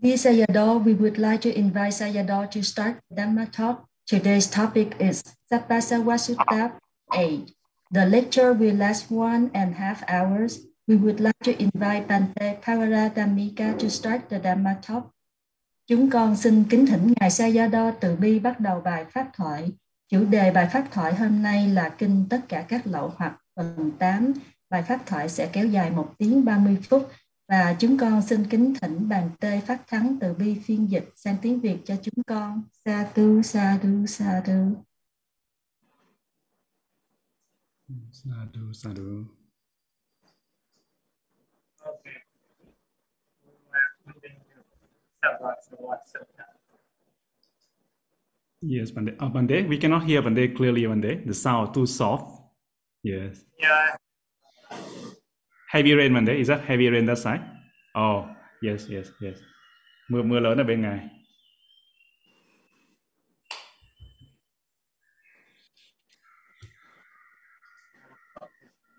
Dear Sayadaw, we would like to invite Sayadaw to start Dhamma talk. Today's topic is Sabbasava 8. The lecture will last one and a half hours. We would like to invite Bante Paradamika to start the Dhamma talk. Chúng con xin kính thỉnh Ngài Sayadaw từ bi bắt đầu bài pháp thoại. Chủ đề bài pháp thoại hôm nay là Kinh Tất cả các lậu hoặc phần 8. Bài pháp thoại sẽ kéo dài 1 tiếng 30 phút và chúng con xin kính thỉnh bàn tê phát thắng từ bi phiên dịch sang tiếng Việt cho chúng con. Sa tu sa tu sa tu. Sa tu sa Sutta. Yes, Bande. Oh, Bande, we cannot hear Bande clearly, Bande. The sound too soft. Yes. Yeah, Heavy rain, Bande. Is that heavy rain that side? Oh, yes, yes, yes. Mưa mưa lớn ở bên ngài.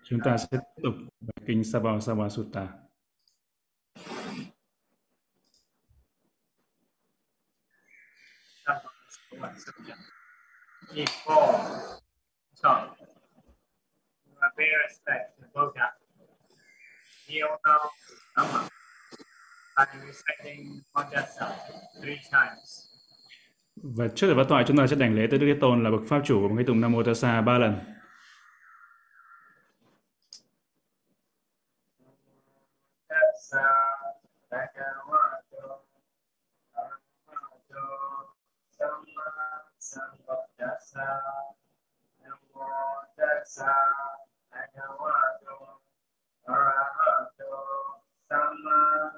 Chúng ta sẽ tiếp tục kinh Sabbasava Sutta. Sutta. Before, so, you are very respect the Buddha. Kneel down Dhamma by reciting Mandasa three times. Và trước giờ phát thoại chúng ta sẽ đảnh lễ tới Đức Thế Tôn là bậc pháp chủ bằng cái tụng Nam Mô Tassa ba lần. Tassa Bhagavato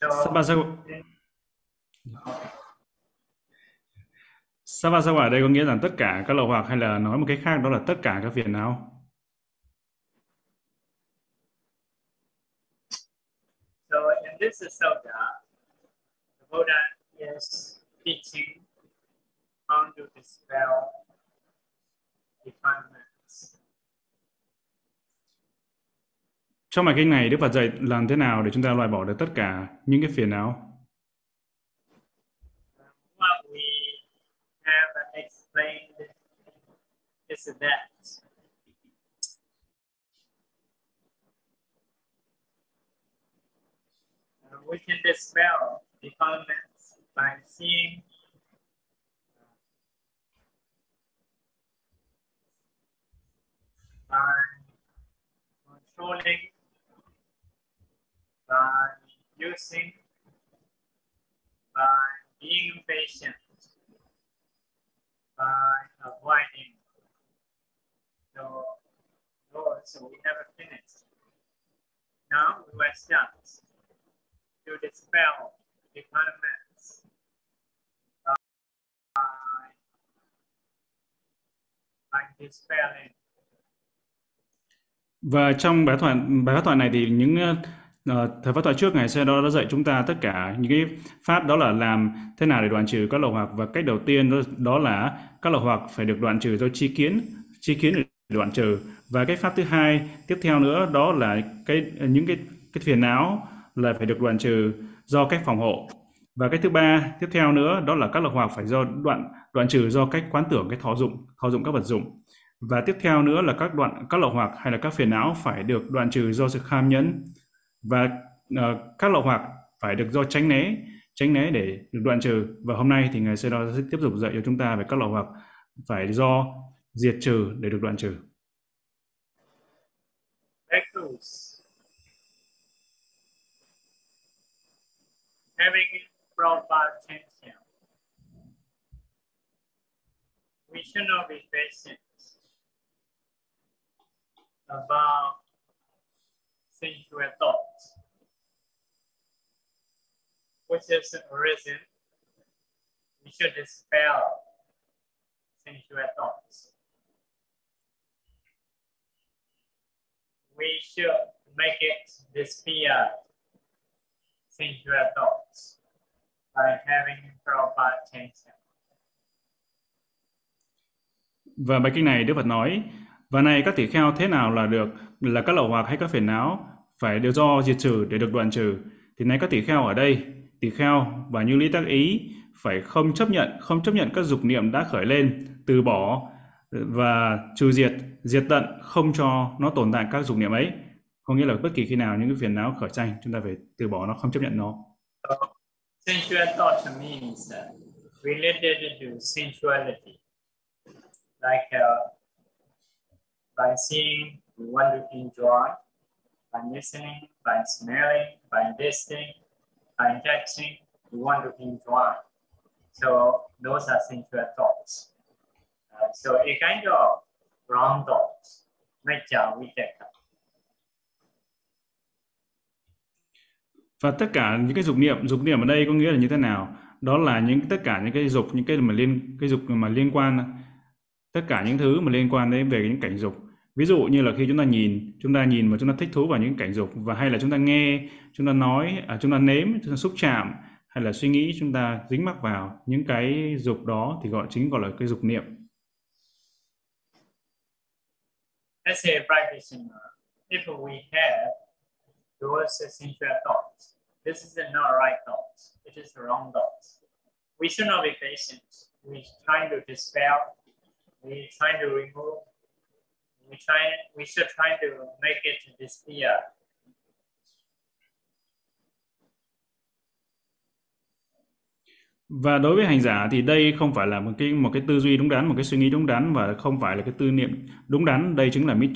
So, Sabbasava Sabbasava ở đây có nghĩa rằng tất cả các lậu hoặc hay là nói một cách khác đó là tất cả các phiền não. so in this sutta, the Buddha is teaching how to dispel the Trong bài kinh này Đức Phật dạy làm thế nào để chúng ta loại bỏ được tất cả những cái phiền não. We can dispel defilements by seeing by controlling, by using, by being patient, by avoiding. So, Lord, so we have finished. Now we will start to dispel the elements by, by dispelling Và trong bài thoại bài thoại này thì những Ờ, thời phát thoại trước ngày xưa đó đã dạy chúng ta tất cả những cái pháp đó là làm thế nào để đoạn trừ các lậu hoặc và cách đầu tiên đó, đó là các lậu hoặc phải được đoạn trừ do chi kiến chi kiến để đoạn trừ. Và cái pháp thứ hai tiếp theo nữa đó là cái những cái cái phiền não là phải được đoạn trừ do cách phòng hộ. Và cái thứ ba tiếp theo nữa đó là các lậu hoặc phải do đoạn đoạn trừ do cách quán tưởng cái thọ dụng thọ dụng các vật dụng. Và tiếp theo nữa là các đoạn các lậu hoặc hay là các phiền não phải được đoạn trừ do sự kham nhẫn và uh, các lậu hoặc phải được do tránh né tránh né để được đoạn trừ và hôm nay thì ngài sẽ sẽ tiếp tục dạy cho chúng ta về các lậu hoặc phải do diệt trừ để được đoạn trừ bhikkhus having proper attention. We should not be patient about things sensual thought which is reason we should dispel sensual thoughts. We should make it disappear sensual thoughts by having proper attention. Và bài kinh này Đức Phật nói, và này các tỷ kheo thế nào là được, là các lậu hoặc hay các phiền não, phải đều do diệt trừ để được đoạn trừ. Thì này các tỷ kheo ở đây, tỳ kheo và như lý tác ý phải không chấp nhận, không chấp nhận các dục niệm đã khởi lên, từ bỏ và trừ diệt, diệt tận, không cho nó tồn tại các dục niệm ấy. Có nghĩa là bất kỳ khi nào những cái phiền não khởi sanh, chúng ta phải từ bỏ nó, không chấp nhận nó. So, sensual thought means related to sensuality. Like uh, by seeing, we want to enjoy, by listening, by smelling, by tasting, by touching, we want to enjoy. So those are sensual thoughts. Uh, so a kind of wrong thoughts, are we take up. Và tất cả những cái dục niệm, dục niệm ở đây có nghĩa là như thế nào? Đó là những tất cả những cái dục, những cái mà liên cái dục mà liên quan tất cả những thứ mà liên quan đến về những cảnh dục. Ví dụ như là khi chúng ta nhìn, chúng ta nhìn mà chúng ta thích thú vào những cảnh dục và hay là chúng ta nghe, chúng ta nói, à, chúng ta nếm, chúng ta xúc chạm hay là suy nghĩ chúng ta dính mắc vào những cái dục đó thì gọi chính gọi là cái dục niệm. As a practitioner, if we have those sensual thoughts, this is not right thoughts, it is the wrong thoughts. We should not be patient. We're trying to dispel, we're trying to remove, we try we should try to make it disappear. Và đối với hành giả thì đây không phải là một cái một cái tư duy đúng đắn, một cái suy nghĩ đúng đắn và không phải là cái tư niệm đúng đắn. Đây chính là Mich,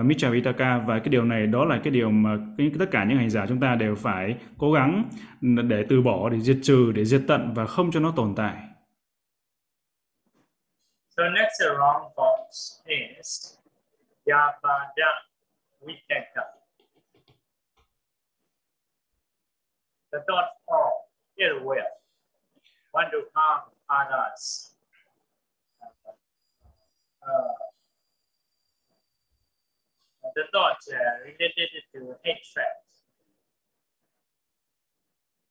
uh, Vitaka và cái điều này đó là cái điều mà cái, tất cả những hành giả chúng ta đều phải cố gắng để từ bỏ, để diệt trừ, để diệt tận và không cho nó tồn tại. So next wrong thoughts is Yavada Vitaka. The thought of ill will, want to harm others. Uh, the thought uh, related to hatred.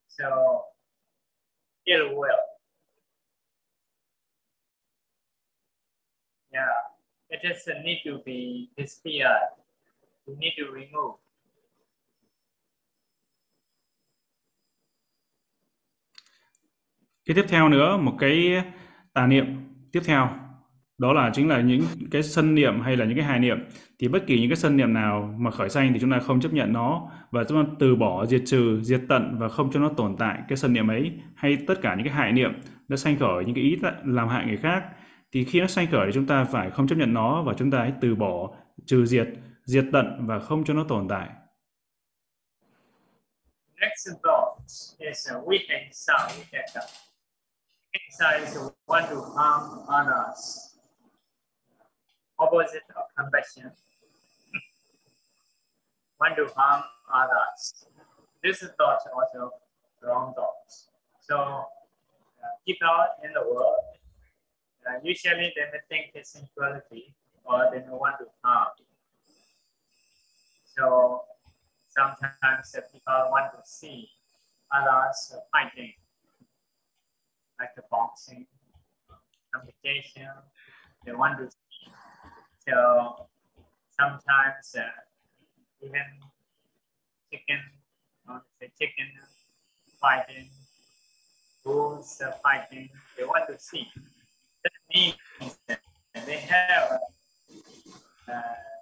So, ill will. Yeah, it just a need to be disappeared. Uh, you need to remove. Cái tiếp theo nữa, một cái tà niệm tiếp theo đó là chính là những cái sân niệm hay là những cái hài niệm thì bất kỳ những cái sân niệm nào mà khởi sanh thì chúng ta không chấp nhận nó và chúng ta từ bỏ diệt trừ diệt tận và không cho nó tồn tại cái sân niệm ấy hay tất cả những cái hại niệm nó sanh khởi những cái ý làm hại người khác thì khi nó sanh khởi thì chúng ta phải không chấp nhận nó và chúng ta hãy từ bỏ trừ diệt diệt tận và không cho nó tồn tại Next thought is a we can sound, we. Inside is one to harm others. Opposite of compassion. One to harm others. This is thought also wrong thoughts. So uh, out in the world, uh, usually they may think it's sensuality or they may want to harm. So sometimes uh, people want to see others fighting like the boxing, competition. They want to see. So sometimes uh, even chicken, or the chicken fighting, bulls fighting. They want to see. Means that they have uh,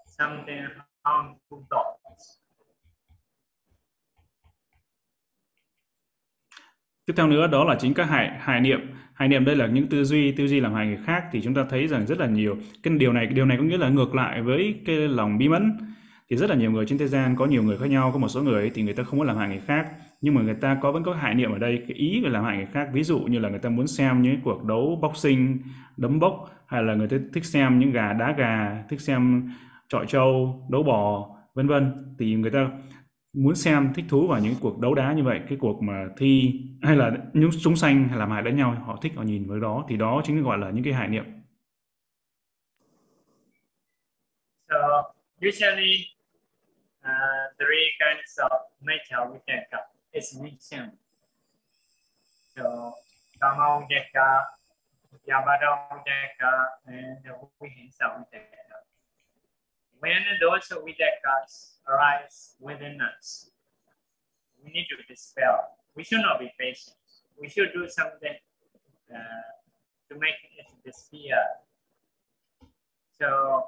something harmful thoughts. Tiếp theo nữa đó là chính các hại hại niệm. Hại niệm đây là những tư duy, tư duy làm hại người khác thì chúng ta thấy rằng rất là nhiều. Cái điều này điều này có nghĩa là ngược lại với cái lòng bí mẫn. Thì rất là nhiều người trên thế gian có nhiều người khác nhau, có một số người thì người ta không muốn làm hại người khác, nhưng mà người ta có vẫn có hại niệm ở đây, cái ý về làm hại người khác. Ví dụ như là người ta muốn xem những cuộc đấu boxing, đấm bốc hay là người ta thích xem những gà đá gà, thích xem trọi trâu, đấu bò, vân vân. Thì người ta muốn xem thích thú vào những cuộc đấu đá như vậy cái cuộc mà thi hay là những chúng sanh hay làm hại lẫn nhau họ thích họ nhìn với đó. Thì đó chính gọi là những cái hại niệm. So usually uh, three kinds of metta vitaka is mentioned. So kama vitaka, yamada vitaka, and vihimsa vitaka. When those vitakas arise within us, we need to dispel. We should not be patient. We should do something uh, to make it disappear. So,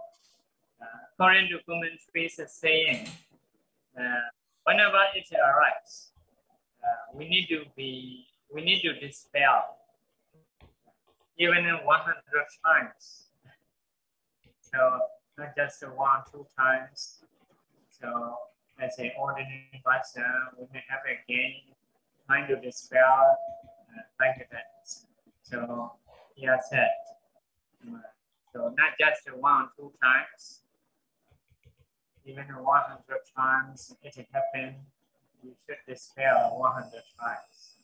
uh, current documentary is saying uh, whenever it arrives, uh, we need to be, we need to dispel even in 100 times. So not just one, two times. So as an ordinary person, we may have again trying to dispel uh, like that. So has said, uh, so not just one, two times, even 100 times it happened, you should dispel 100 times.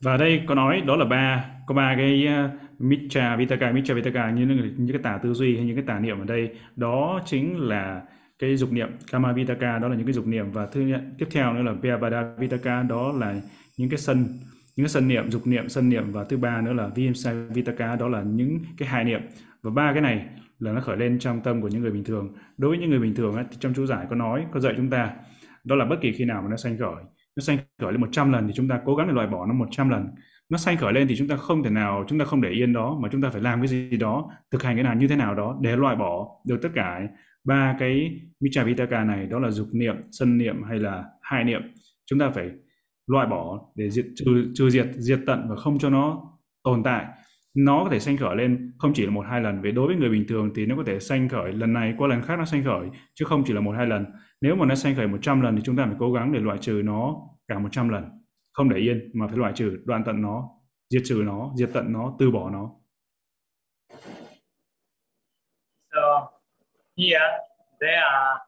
và đây có nói đó là ba có ba cái ờ, uh, Mitra Vitaka Mitra Vitaka như những, những cái tà tư duy hay những cái tà niệm ở đây. Đó chính là cái dục niệm Kama Vitaka đó là những cái dục niệm. Và thứ tiếp theo nữa là Vyabada Vitaka đó là những cái sân những cái sân niệm dục niệm sân niệm. Và thứ ba nữa là Vimsa Vitaka đó là những cái hài niệm. Và ba cái này là nó khởi lên trong tâm của những người bình thường. Đối với những người bình thường ấy, thì trong chú giải có nói có dạy chúng ta đó là bất kỳ khi nào mà nó sanh khởi nó sanh khởi lên 100 lần thì chúng ta cố gắng để loại bỏ nó 100 lần. Nó sanh khởi lên thì chúng ta không thể nào chúng ta không để yên đó mà chúng ta phải làm cái gì đó thực hành cái nào như thế nào đó để loại bỏ được tất cả ba cái Mitra này đó là dục niệm, sân niệm hay là hai niệm. Chúng ta phải loại bỏ để diệt trừ, trừ diệt diệt tận và không cho nó tồn tại nó có thể sanh khởi lên không chỉ là một hai lần về đối với người bình thường thì nó có thể sanh khởi lần này qua lần khác nó sanh khởi, chứ không chỉ là một hai lần nếu mà nó sanh khởi 100 lần thì chúng ta phải cố gắng để loại trừ nó cả 100 lần không để yên mà phải loại trừ, đoạn tận nó, diệt trừ nó, diệt tận nó, từ bỏ nó So, here there are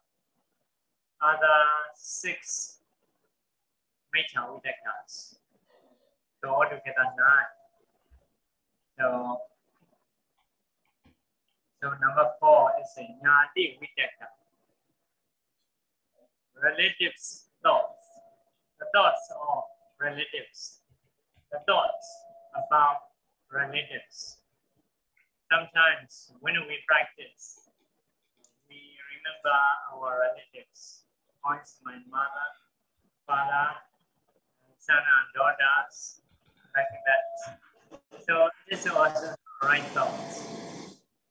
other six Metta Vidakas. So altogether nine. So, so number four is a Nyati Vidaka. Relatives thoughts. The thoughts of relatives. The thoughts about relatives. Sometimes when we practice, we remember our relatives. Once my mother, father, son and daughters, like that. So, this was right thoughts.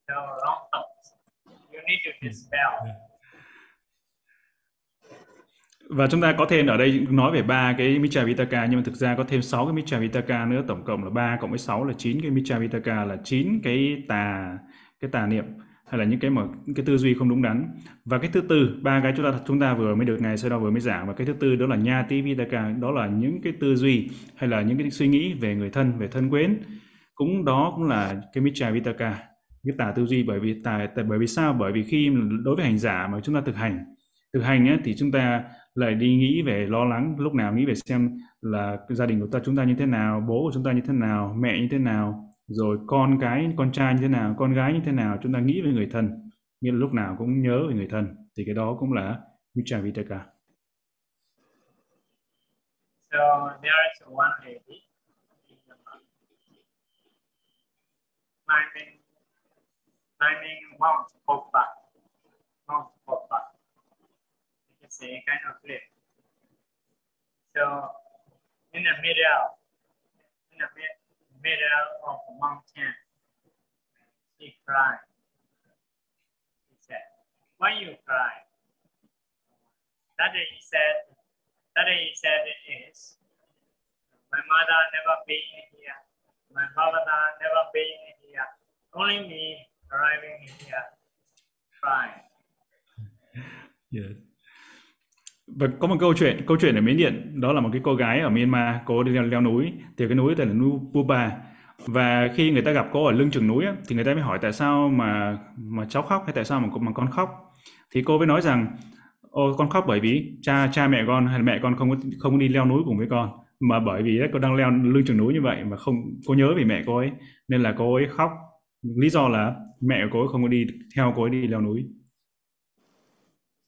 So, wrong thoughts. You need to dispel. và chúng ta có thêm ở đây nói về ba cái Mitra Vitaka, nhưng mà thực ra có thêm 6 cái Mitra Vitaka nữa, tổng cộng là 3 cộng với 6 là 9 cái Mitra Vitaka là 9 cái tà cái tà niệm hay là những cái mà cái tư duy không đúng đắn. Và cái thứ tư ba cái chúng ta chúng ta vừa mới được ngày sau đó vừa mới giảng. Và cái thứ tư đó là nha tí vitaka đó là những cái tư duy hay là những cái suy nghĩ về người thân về thân quyến. Cũng đó cũng là cái mitra vitaka cái tà tư duy. Bởi vì tà, tà bởi vì sao? Bởi vì khi đối với hành giả mà chúng ta thực hành thực hành ấy, thì chúng ta lại đi nghĩ về lo lắng lúc nào nghĩ về xem là gia đình của ta chúng ta như thế nào bố của chúng ta như thế nào mẹ như thế nào rồi con cái con trai như thế nào con gái như thế nào chúng ta nghĩ về người thân nghĩa là lúc nào cũng nhớ về người thân thì cái đó cũng là Mitra Vitaka So there is one lady climbing, climbing Mount Popa. Mount Popa. It's a kind of cliff. So in the middle, in the mid, middle of the mountain, she cried. She said, Why you cry? That he said, that he said is, My mother never been here. My father never been here. Only me arriving here, crying. yes. Và có một câu chuyện câu chuyện ở Miến Điện đó là một cái cô gái ở Myanmar cô đi leo, leo núi thì cái núi tên là núi Pupa và khi người ta gặp cô ở lưng chừng núi á, thì người ta mới hỏi tại sao mà mà cháu khóc hay tại sao mà mà con khóc. Thì cô mới nói rằng ô con khóc bởi vì cha cha mẹ con hay là mẹ con không có không đi leo núi cùng với con mà bởi vì cô đang leo lưng chừng núi như vậy mà không cô nhớ về mẹ cô ấy nên là cô ấy khóc. Lý do là mẹ của cô ấy không có đi theo cô ấy đi leo núi.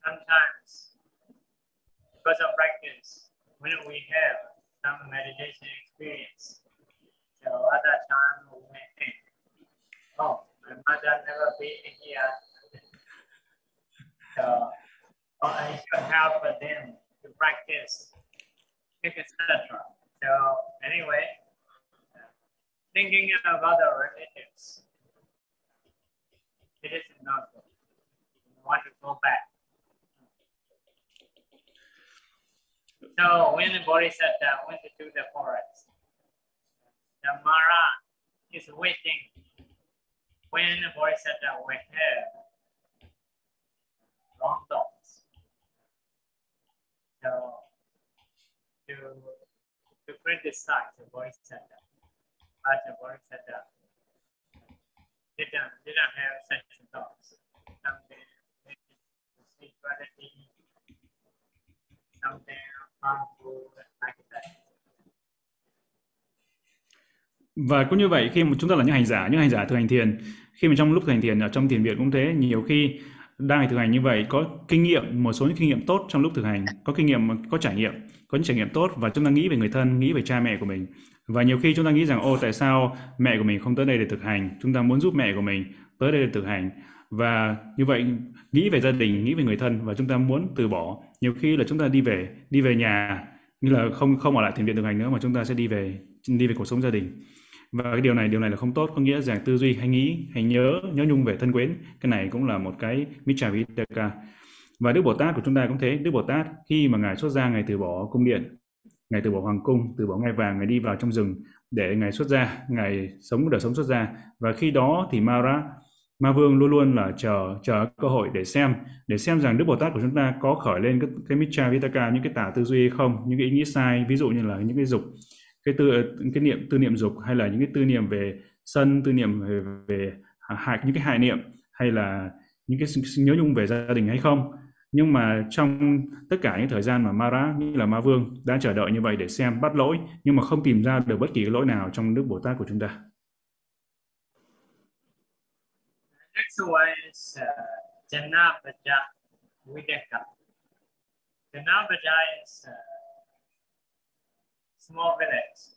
Sunshine when we have some meditation experience, so at that time we think, oh, my mother never been here. So, oh, I should help them to practice, etc. So, anyway, thinking about the relatives, it is not good. You want to go back. So when the Bodhisattva went to the forest, the Mara is waiting. When the Bodhisattva will have wrong thoughts. So to, to criticize the Bodhisattva, but the Bodhisattva didn't, didn't have such thoughts. Something spirituality, something. Và cũng như vậy, khi mà chúng ta là những hành giả, những hành giả thực hành thiền, khi mà trong lúc thực hành thiền, ở trong thiền viện cũng thế, nhiều khi đang thực hành như vậy, có kinh nghiệm, một số những kinh nghiệm tốt trong lúc thực hành, có kinh nghiệm, có trải nghiệm, có những trải nghiệm tốt và chúng ta nghĩ về người thân, nghĩ về cha mẹ của mình. Và nhiều khi chúng ta nghĩ rằng ô tại sao mẹ của mình không tới đây để thực hành? Chúng ta muốn giúp mẹ của mình tới đây để thực hành và như vậy, nghĩ về gia đình, nghĩ về người thân và chúng ta muốn từ bỏ. Nhiều khi là chúng ta đi về đi về nhà, như là không không ở lại thiền viện thực hành nữa mà chúng ta sẽ đi về đi về cuộc sống gia đình. Và cái điều này điều này là không tốt, có nghĩa rằng tư duy hay nghĩ hay nhớ nhớ nhung về thân quyến. Cái này cũng là một cái mitra vitaka và đức bồ tát của chúng ta cũng thế. Đức bồ tát khi mà ngài xuất gia, ngài từ bỏ cung điện, ngài từ bỏ hoàng cung, từ bỏ ngai vàng, ngài đi vào trong rừng để ngài xuất gia, ngài sống đời sống xuất gia. Và khi đó thì mara ma vương luôn luôn là chờ chờ cơ hội để xem để xem rằng đức bồ tát của chúng ta có khởi lên cái, cái mitra vitaka những cái tà tư duy hay không những cái ý nghĩ sai ví dụ như là những cái dục cái tư cái niệm tư niệm dục hay là những cái tư niệm về sân tư niệm về, về hại những cái hại niệm hay là những cái nhớ nhung về gia đình hay không nhưng mà trong tất cả những thời gian mà Mara như là Ma Vương đã chờ đợi như vậy để xem bắt lỗi nhưng mà không tìm ra được bất kỳ cái lỗi nào trong Đức Bồ Tát của chúng ta. Next one is uh, Janavaja Videka. Janavaja is a small village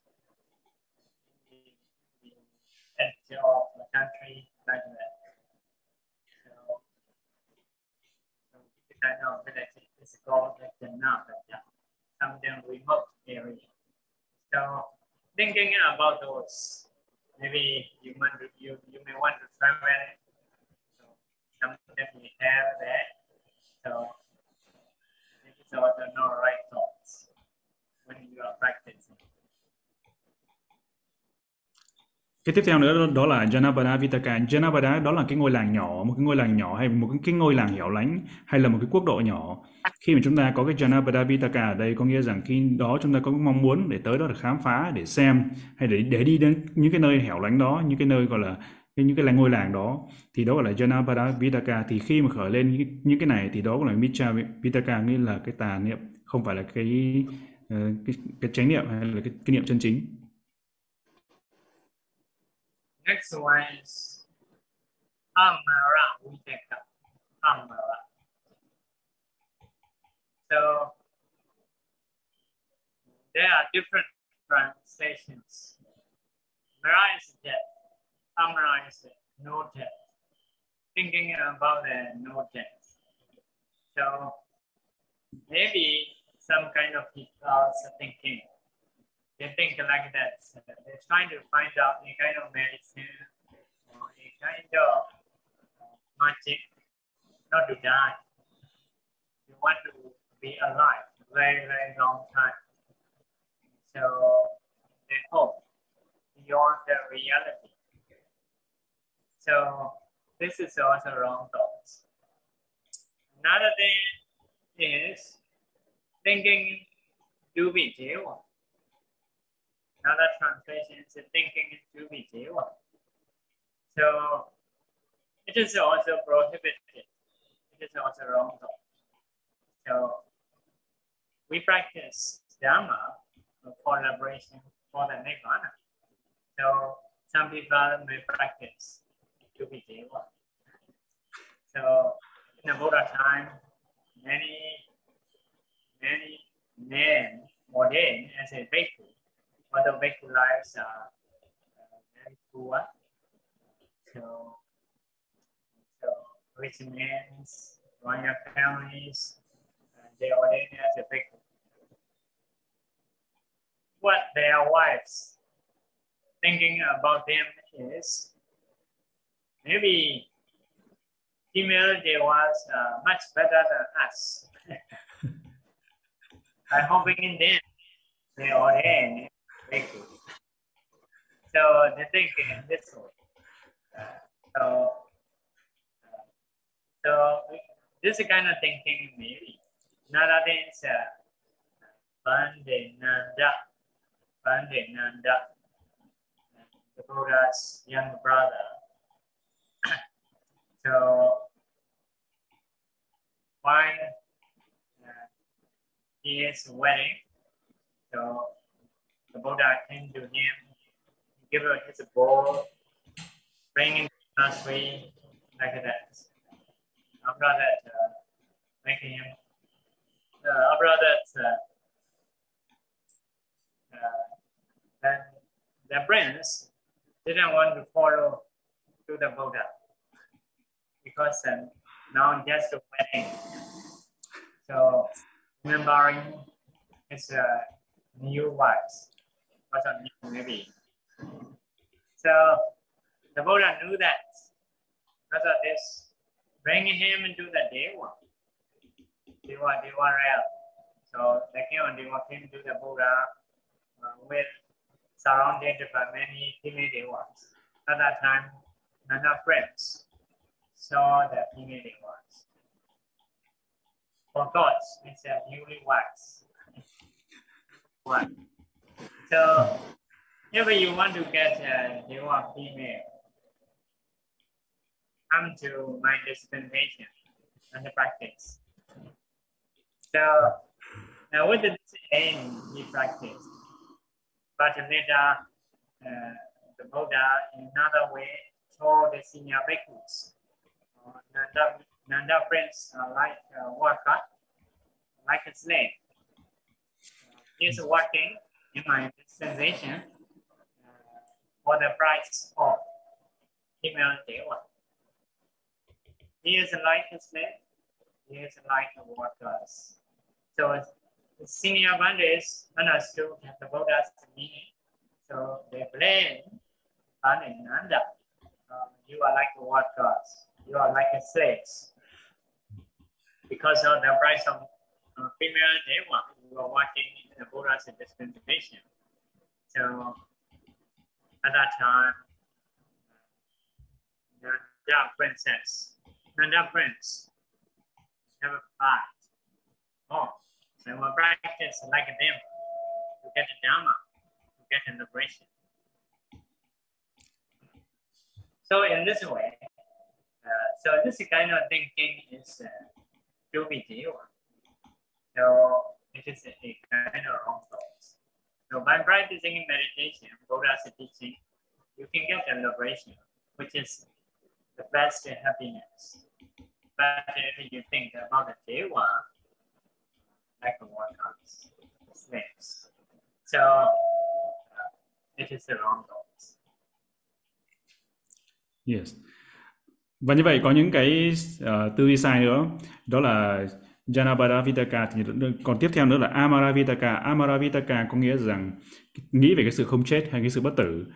the edge of the country like that. So, so this kind of village is called the Janavaja, something remote area. So thinking about those, maybe you want you, you may want to travel something we have there. So this is the no right thoughts when you are practicing. Cái tiếp theo nữa đó là Janapada Vitaka. Janapada đó là cái ngôi làng nhỏ, một cái ngôi làng nhỏ hay một cái, cái ngôi làng hẻo lánh hay là một cái quốc độ nhỏ. Khi mà chúng ta có cái Janapada Vitaka ở đây có nghĩa rằng khi đó chúng ta có mong muốn để tới đó để khám phá, để xem hay để để đi đến những cái nơi hẻo lánh đó, những cái nơi gọi là những cái ngôi làng đó thì đó gọi là Janapada Vitaka thì khi mà khởi lên những, những cái này thì đó gọi là Mitra Vitaka nghĩa là cái tà niệm không phải là cái ờ, cái, cái chánh niệm hay là cái, cái niệm chân chính Next one is Amara Vitaka. Amara. So there are different translations. Mara is death. Amara is no death. Thinking about the no death. So maybe some kind of thoughts thinking they think like that. They're trying to find out a kind of medicine or a kind of magic not to die. You want to be alive very, very long time. So they hope beyond the reality. So this is also wrong thoughts. Another thing is thinking to be Jiva. Another translation is thinking to be Jiva. So it is also prohibited. It is also wrong thought. So we practice Dharma for liberation, for the Nibbana. So some people may practice to be Deva. So in the Buddha time, many, many men ordained as a bhikkhu, although bhikkhu lives are uh, very poor. So, so rich men, royal families, uh, they ordained as a bhikkhu. What their wives thinking about them is maybe female they was uh, much better than us. I hoping in them they ordain very good. So they think in this way. Uh, so, uh, so this kind of thinking maybe. Another thing is uh, Bandinanda. Bandinanda, the Buddha's young brother. So when uh, he is wedding, so the Buddha came to him, give him his bowl, bring in nursery like that. After that, uh, making him, uh, after that, uh, uh, then the prince didn't want to follow to the Buddha um, now just a wedding. So remembering his uh, new wives was a new maybe. So the Buddha knew that because of this, bringing him into the Dewa, Dewa, Dewa realm. So the king of Dewa came to the Buddha uh, with surrounded by many female devas. At that time, none of friends saw the female devas. For gods, it's a newly wax. One. So, if you want to get a new deva female, come to my dispensation and practice. So, now with this aim, he practiced. But later, uh, the Buddha, in another way, told the senior bhikkhus, uh, Nanda, Nanda friends are like worker, like a slave. Uh, he is working in my dispensation uh, for the price of deva. He is like a slave, he is like a workers. So the senior bandits understood the Buddha's meaning. So they blame Ananda. Uh, you are like a workers. You are like a slaves. Because of the price of uh, female deva, you are in the Buddha's dispensation. So at that time, Nanda princess, Nanda prince, a fight. Oh, so we practice like them to get the Dharma, to get the liberation. So in this way, uh, so this kind of thinking is uh, be So it is a, a kind of wrong thoughts. So by practicing meditation, Buddha's teaching, you can get the liberation, which is the best happiness. But if you think about the Deva, like the workers, slaves. So uh, it is the wrong thoughts. Yes. Và như vậy có những cái uh, tư duy sai nữa, đó là Janabara Vitaka thì còn tiếp theo nữa là Amara Vitaka. Amara Vitaka có nghĩa rằng nghĩ về cái sự không chết hay cái sự bất tử.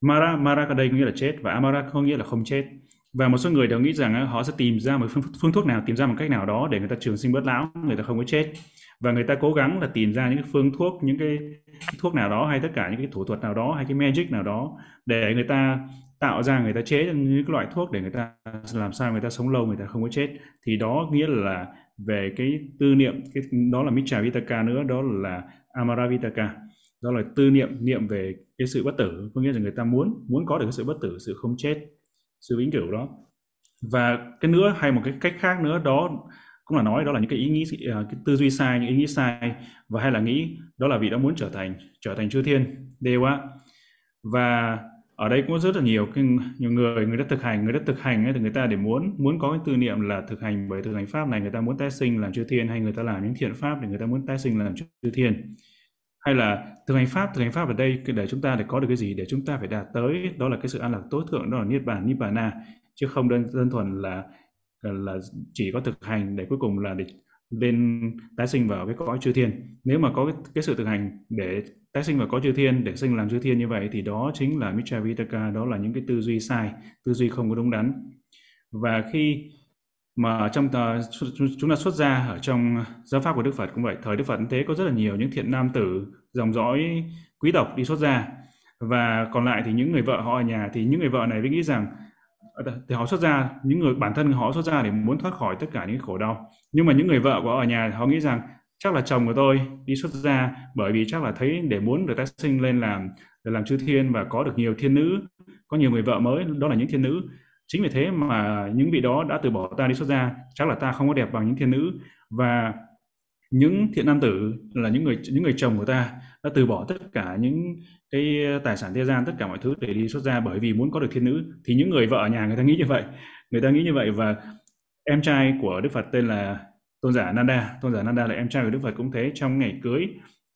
Mara Mara ở đây có nghĩa là chết và Amara có nghĩa là không chết. Và một số người đều nghĩ rằng họ sẽ tìm ra một phương, phương thuốc nào, tìm ra một cách nào đó để người ta trường sinh bất lão, người ta không có chết. Và người ta cố gắng là tìm ra những cái phương thuốc, những cái thuốc nào đó hay tất cả những cái thủ thuật nào đó hay cái magic nào đó để người ta tạo ra người ta chế những cái loại thuốc để người ta làm sao người ta sống lâu, người ta không có chết. Thì đó nghĩa là về cái tư niệm, cái, đó là Mitra Vitaka nữa, đó là Amara Vitaka. Đó là tư niệm niệm về cái sự bất tử, có nghĩa là người ta muốn muốn có được cái sự bất tử, sự không chết, sự vĩnh cửu đó. Và cái nữa, hay một cái cách khác nữa, đó cũng là nói đó là những cái ý nghĩ ờ, cái tư duy sai, những ý nghĩ sai, và hay là nghĩ đó là vị đã muốn trở thành trở thành chư thiên đều á và ở đây cũng rất là nhiều cái nhiều người người đã thực hành người đã thực hành ấy, thì người ta để muốn muốn có cái tư niệm là thực hành bởi thực hành pháp này người ta muốn tái sinh làm chư thiên hay người ta làm những thiện pháp để người ta muốn tái sinh làm chư thiên. Hay là thực hành pháp thực hành pháp ở đây để chúng ta để có được cái gì? Để chúng ta phải đạt tới đó là cái sự an lạc tối thượng đó là niết bàn nibbana chứ không đơn đơn thuần là là chỉ có thực hành để cuối cùng là để lên tái sinh vào cái cõi chư thiên. Nếu mà có cái, cái sự thực hành để tái sinh vào cõi chư thiên để sinh làm chư thiên như vậy thì đó chính là Mitra Vitaka đó là những cái tư duy sai tư duy không có đúng đắn. Và khi mà trong tờ, chúng ta xuất ra ở trong giáo pháp của Đức Phật cũng vậy thời Đức Phật thế có rất là nhiều những thiện nam tử dòng dõi quý tộc đi xuất ra. Và còn lại thì những người vợ họ ở nhà thì những người vợ này mới nghĩ rằng Ờ, thì họ xuất ra, những người, bản thân họ xuất ra để muốn thoát khỏi tất cả những khổ đau. Nhưng mà những người vợ của họ ở nhà, họ nghĩ rằng chắc là chồng của tôi đi xuất ra bởi vì chắc là thấy để muốn được tái sinh lên làm, để làm chư thiên và có được nhiều thiên nữ, có nhiều người vợ mới, đó là những thiên nữ. Chính vì thế mà những vị đó đã từ bỏ ta đi xuất gia chắc là ta không có đẹp bằng những thiên nữ. Và những thiện nam tử là những người những người chồng của ta đã từ bỏ tất cả những cái ờ, tài sản thế gian tất cả mọi thứ để đi xuất gia bởi vì muốn có được thiên nữ. Thì những người vợ ở nhà người ta nghĩ như vậy. Người ta nghĩ như vậy và em trai của Đức Phật tên là tôn giả Nanda tôn giả Nanda là em trai của Đức Phật cũng thế. Trong ngày cưới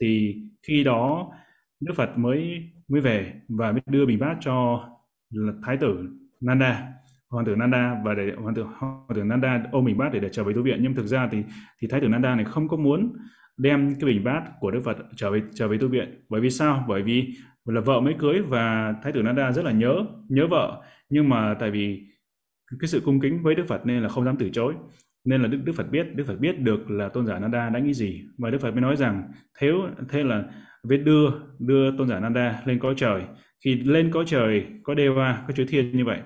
thì khi đó Đức Phật mới mới về và mới đưa bình bát cho thái tử Nanda hoàng tử Nanda và để hoàng tử hoàng tử Nanda ôm bình bát để, để trở về tu viện. Nhưng thực ra thì thì thái tử Nanda này không có muốn đem cái bình bát của Đức Phật trở về trở về tu viện. Bởi vì sao? Bởi vì là vợ mới cưới và thái tử Nanda rất là nhớ nhớ vợ. Nhưng mà tại vì cái sự cung kính với Đức Phật nên là không dám từ chối. Nên là Đức Đức Phật biết, Đức Phật biết được là tôn giả Nanda đã nghĩ gì. Và Đức Phật mới nói rằng, thế thế là viết đưa đưa tôn giả Nanda lên cõi trời. Khi lên cõi trời, có Deva, có chư thiên như vậy,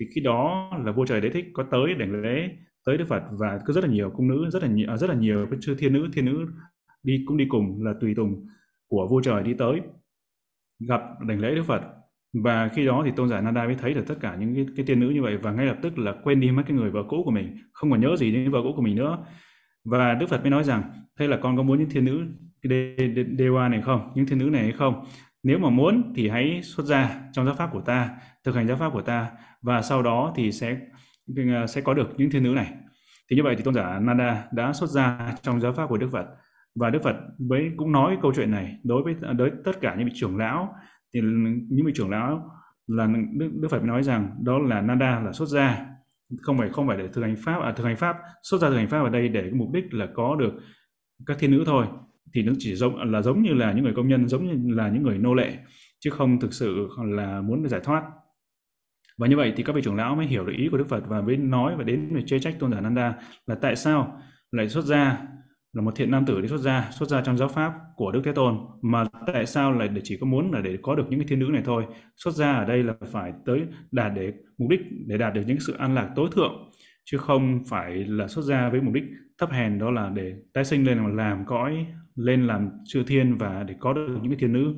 thì khi đó là vua trời đế thích có tới để lễ tới Đức Phật và có rất là nhiều cung nữ rất là nhiều à, rất là nhiều cái chư thiên nữ thiên nữ đi cũng đi cùng là tùy tùng của vua trời đi tới gặp đảnh lễ Đức Phật. Và khi đó thì tôn giả Nanda mới thấy được tất cả những cái, cái tiên nữ như vậy và ngay lập tức là quên đi mất cái người vợ cũ của mình không còn nhớ gì đến vợ cũ của mình nữa. Và Đức Phật mới nói rằng thế là con có muốn những thiên nữ cái Dewa này không? Những thiên nữ này hay không? Nếu mà muốn thì hãy xuất ra trong giáo pháp của ta thực hành giáo pháp của ta và sau đó thì sẽ Ờ, sẽ có được những thiên nữ này. Thì như vậy thì tôn giả Nanda đã xuất ra trong giáo pháp của Đức Phật. Và Đức Phật mới cũng nói câu chuyện này đối với ờ, đối tất cả những vị trưởng lão. Thì những vị trưởng lão là Đức, Đức Phật nói rằng đó là Nanda là xuất gia. Không phải không phải để thực hành pháp à thực hành pháp xuất gia thực hành pháp ở đây để cái mục đích là có được các thiên nữ thôi. Thì nó chỉ giống là giống như là những người công nhân giống như là những người nô lệ chứ không thực sự là muốn giải thoát và như vậy thì các vị trưởng lão mới hiểu được ý của Đức Phật và mới nói và đến để chê trách tôn giả Nanda là tại sao lại xuất gia là một thiện nam tử đi xuất gia xuất gia trong giáo pháp của Đức Thế Tôn mà tại sao lại để chỉ có muốn là để có được những cái thiên nữ này thôi. Xuất gia ở đây là phải tới đạt để mục đích để đạt được những sự an lạc tối thượng chứ không phải là xuất gia với mục đích thấp hèn đó là để tái sinh lên làm, làm cõi lên làm chư thiên và để có được những cái thiên nữ.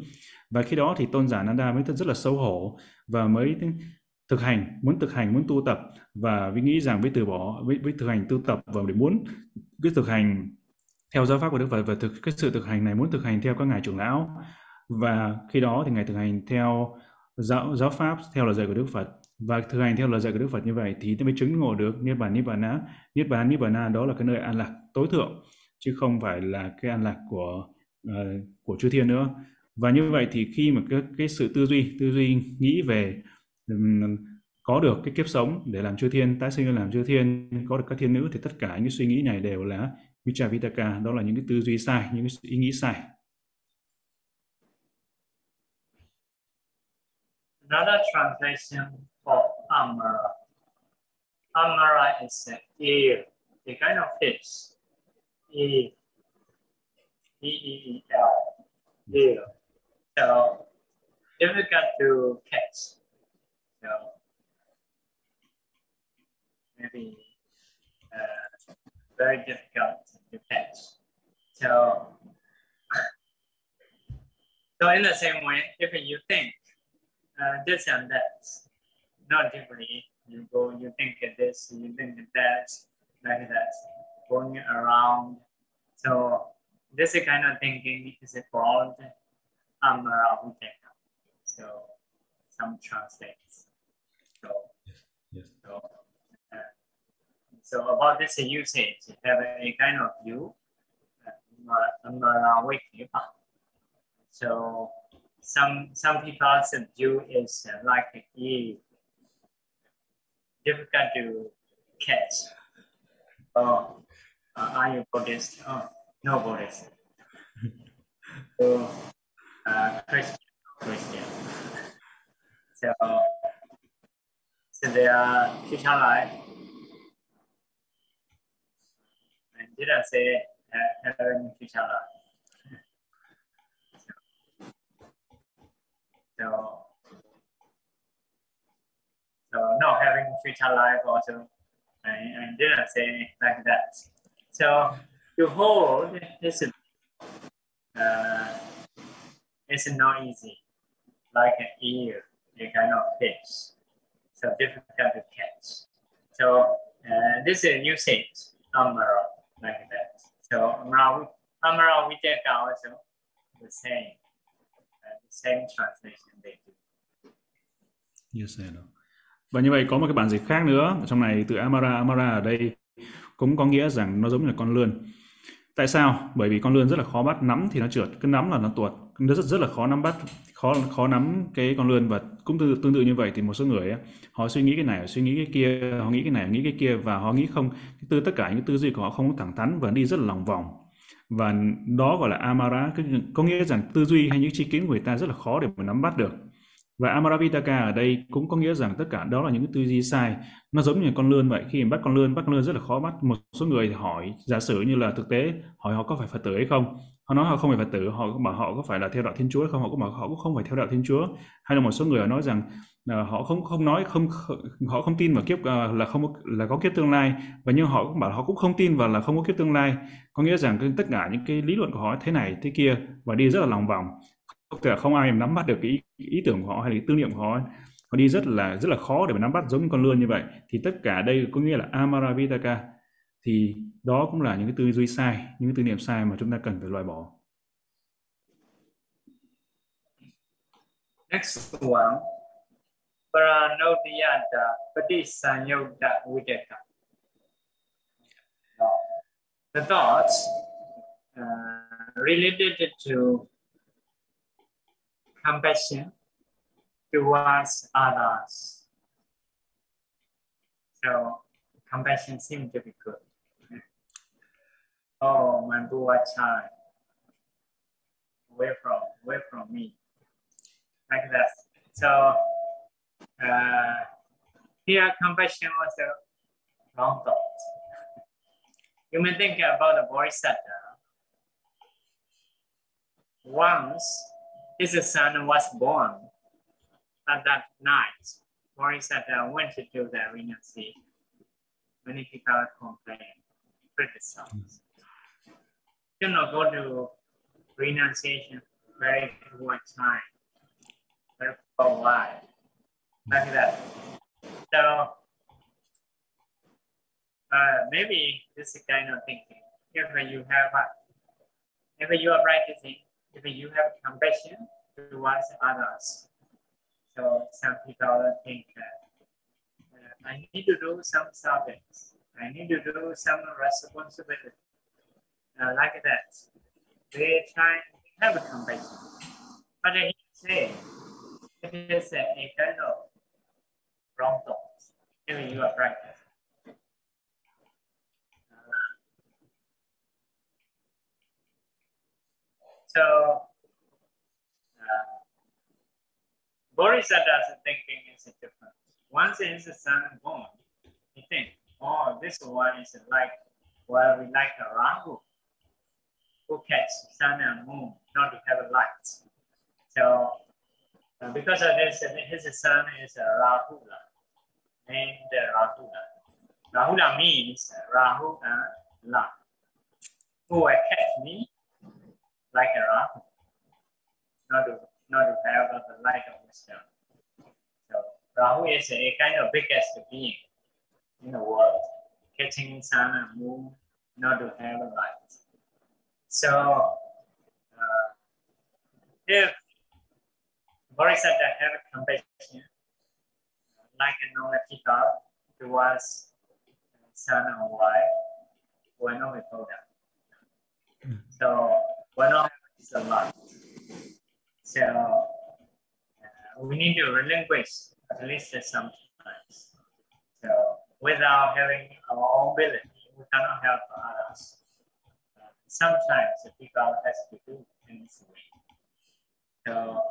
Và khi đó thì tôn giả Nanda mới rất là xấu hổ và mới thực hành muốn thực hành muốn tu tập. Và vi nghĩ rằng với từ bỏ với, với thực hành tu tập và để muốn cái thực hành theo giáo pháp của Đức Phật và thực cái sự thực hành này muốn thực hành theo các ngài trưởng lão. Và khi đó thì ngài thực hành theo giáo giáo pháp theo lời dạy của Đức Phật. Và thực hành theo lời dạy của Đức Phật như vậy thì mới chứng ngộ được niết bàn niết bàn á niết bàn niết bàn đó là cái nơi an lạc tối thượng chứ không phải là cái an lạc của uh, của chư thiên nữa. Và như vậy thì khi mà cái, cái sự tư duy tư duy nghĩ về có được cái kiếp sống để làm chư thiên tái sinh làm chư thiên có được các thiên nữ thì tất cả những suy nghĩ này đều là Vichavitaka đó là những cái tư duy sai những cái ý nghĩ sai Another translation for Amara. Amara is an eel, a kind of fish. E E E L eel. So difficult to catch. So maybe uh, very difficult to catch. So, so in the same way, if you think uh, this and that, not deeply, You go, you think this, you think that, like that, going around. So this kind of thinking is called Amaravitaka. So some translates. So, Yes. so, uh, so about this usage, you have a kind of view, uh. So some some people's view is uh, like e difficult to catch. Oh, uh, are you Buddhist? Oh, no Buddhist. so, uh, Christian, Christian. So, so they are future life. And didn't say uh, having future life. So, so not having future life also, I, I didn't say like that. So to hold is uh, it's not easy, like an ear, you cannot fish, so difficult to catch. So uh, this is new usage amara like that. So Amaro, amara we take also the same, uh, the same translation they do. Yes, I know. Và như vậy có một cái bản dịch khác nữa ở trong này từ Amara Amara ở đây cũng có nghĩa rằng nó giống như là con lươn. Tại sao? Bởi vì con lươn rất là khó bắt, nắm thì nó trượt, cứ nắm là nó tuột, nó rất rất là khó nắm bắt, khó khó nắm cái con lươn và cũng tương, tương tự như vậy thì một số người ấy, họ suy nghĩ cái này, suy nghĩ cái kia, họ nghĩ cái này, nghĩ cái kia và họ nghĩ không tư tất cả những tư duy của họ không thẳng thắn và đi rất là lòng vòng và đó gọi là amara có nghĩa rằng tư duy hay những chi kiến của người ta rất là khó để mà nắm bắt được và Amaravitaka ở đây cũng có nghĩa rằng tất cả đó là những cái tư duy sai. Nó giống như con lươn vậy. Khi bắt con lươn, bắt con lươn rất là khó bắt. Một số người thì hỏi, giả sử như là thực tế, hỏi họ có phải Phật tử hay không. Họ nói họ không phải Phật tử, họ bảo họ có phải là theo đạo Thiên Chúa không, họ cũng bảo họ cũng không phải theo đạo Thiên Chúa. Hay là một số người họ nói rằng uh, họ không không nói không họ không tin vào kiếp uh, là không là có kiếp tương lai. Và nhưng họ cũng bảo họ cũng không tin vào là không có kiếp tương lai. Có nghĩa rằng tất cả những cái lý luận của họ thế này thế kia và đi rất là lòng vòng. Không thể không ai nắm bắt được cái ý, ý tưởng của họ hay là tư niệm của họ họ đi rất là rất là khó để mà nắm bắt giống như con lươn như vậy. Thì tất cả đây có nghĩa là amaravitaka thì đó cũng là những cái tư duy sai những cái tư niệm sai mà chúng ta cần phải loại bỏ Next one, Paranodiyata Patisanyogda Videka. The thoughts uh, related to compassion towards others. So compassion seems to be good. Oh, my poor child, away from, away from me, like that. So uh, here, compassion was a wrong thought. You may think about the bodhisattva. Once his son was born at that night. Bodhisattva went to the renunciation. Many people complain, criticize. You know, go to renunciation very short time, very a while, like that. So uh, maybe this is kind of thinking. If you have, if you are practicing if you have compassion towards others. So some people think uh, I need to do some service. I need to do some responsibility. Uh, like that. They try have compassion. But he say it is a, a kind of wrong thought if you are practicing. So, uh, Bodhisattva's thinking is different. Once his son born, he think, oh, this one is like, well, we like a Rahu, catch sun and moon, not to have a light. So, uh, because of this, uh, his son is uh, a Rahula, named uh, Rahula. Rahula means Rahu and La, who catch me like a rock, not to, not to have the light of wisdom. So Rahu is a kind of biggest being in the world, catching sun and moon not to have a light. So, uh, if Bodhisattva have a compassion, like a normal people towards son or wife, will not be problem. So, will not is a lot. So, uh, we need to relinquish at least sometimes. So, without having our own ability, we cannot help others. Sometimes the people has to do in this way. So,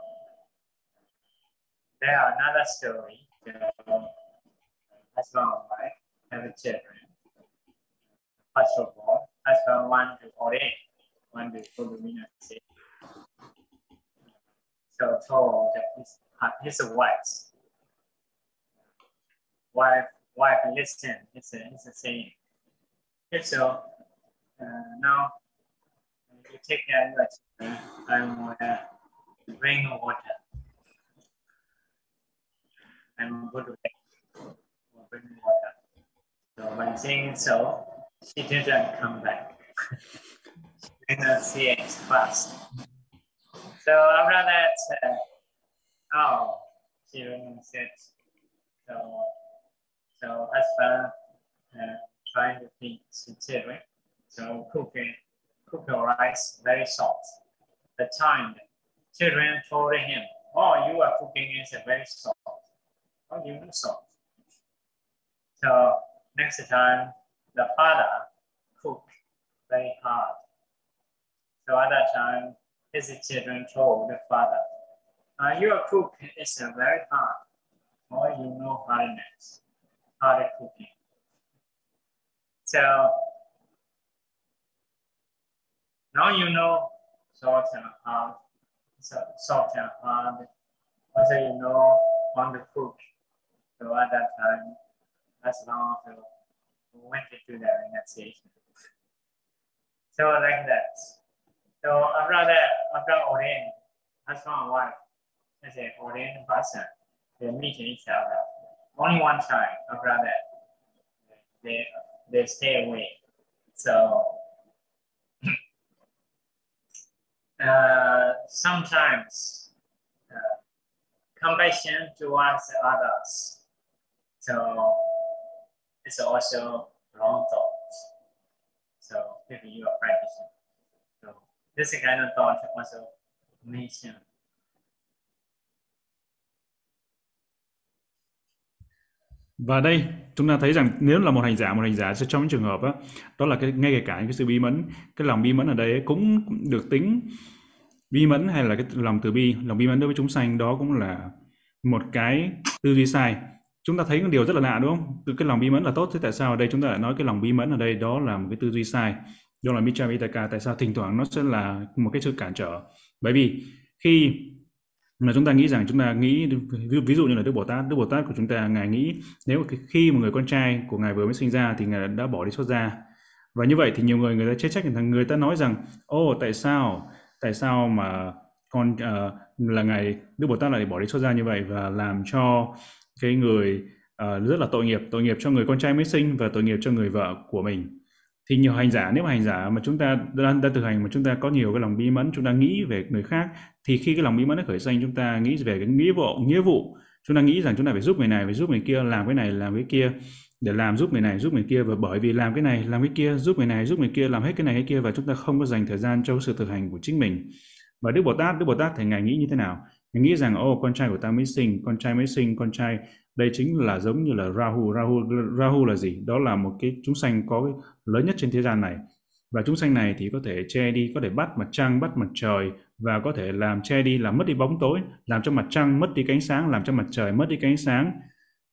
there are another story. So, husband and wife have a children. First of all, husband want to ordain, want to go to ministry. So told his, his wife, wife, wife listen, it's a, it's a saying. Okay, so uh, now take care of your children, I'm gonna bring water. I'm going to bring water. So when saying so, she didn't come back. she didn't see it fast. So after that, uh, oh, she renounced it. So, so husband uh, trying to feed the children. So cooking, cook your rice very soft. The time children told him, "Oh, you are cooking is very soft. Oh, you know soft." So next time, the father cook very hard. So at that time, his children told the father, uh, your cook is very hard, Oh, you know hardness, hard cooking. So now you know salt and hard, so salt and hard. Also you know how to cook. So at that time, that's long to went into the renunciation. So like that. So after that, after ordained, husband and wife, as an ordained person, they meet each other. Only one time after that, they, they stay away. So uh, sometimes uh, compassion towards others. So it's also wrong thoughts. So if you are practicing, so this kind of thought also mention. Và đây chúng ta thấy rằng nếu là một hành giả, một hành giả sẽ trong những trường hợp đó, đó là cái ngay cả cái sự bi mẫn, cái lòng bi mẫn ở đây cũng được tính bi mẫn hay là cái lòng từ bi, lòng bi mẫn đối với chúng sanh đó cũng là một cái tư duy sai. Chúng ta thấy một điều rất là lạ đúng không? Từ cái lòng bi mẫn là tốt, thế tại sao ở đây chúng ta lại nói cái lòng bi mẫn ở đây đó là một cái tư duy sai? Đó là Mitra Vitaka, tại sao thỉnh thoảng nó sẽ là một cái sự cản trở? Bởi vì khi mà chúng ta nghĩ rằng chúng ta nghĩ ví dụ như là Đức Bồ Tát, Đức Bồ Tát của chúng ta ngài nghĩ nếu khi một người con trai của ngài vừa mới sinh ra thì ngài đã bỏ đi xuất gia. Và như vậy thì nhiều người người ta chết trách người ta người ta nói rằng ô tại sao tại sao mà con uh, là ngài Đức Bồ Tát lại bỏ đi xuất gia như vậy và làm cho cái người uh, rất là tội nghiệp tội nghiệp cho người con trai mới sinh và tội nghiệp cho người vợ của mình? Thì nhiều hành giả nếu mà hành giả mà chúng ta đang, đang thực hành mà chúng ta có nhiều cái lòng bi mẫn chúng ta nghĩ về người khác thì khi cái lòng bi mẫn nó khởi sanh chúng ta nghĩ về cái nghĩa vụ nghĩa vụ. Chúng ta nghĩ rằng chúng ta phải giúp người này phải giúp người kia làm cái này làm cái kia để làm giúp người này giúp người kia. Và bởi vì làm cái này làm cái kia giúp người này giúp người kia làm hết cái này cái kia và chúng ta không có dành thời gian cho sự thực hành của chính mình. Và đức bồ tát đức bồ tát thì ngài nghĩ như thế nào? Ngài nghĩ rằng ô con trai của ta mới sinh con trai mới sinh con trai đây chính là giống như là Rahu. Rahu Rahu là gì? Đó là một cái chúng sanh có cái lớn nhất trên thế gian này. Và chúng sanh này thì có thể che đi có thể bắt mặt trăng bắt mặt trời và có thể làm che đi làm mất đi bóng tối làm cho mặt trăng mất đi cái ánh sáng làm cho mặt trời mất đi cái ánh sáng.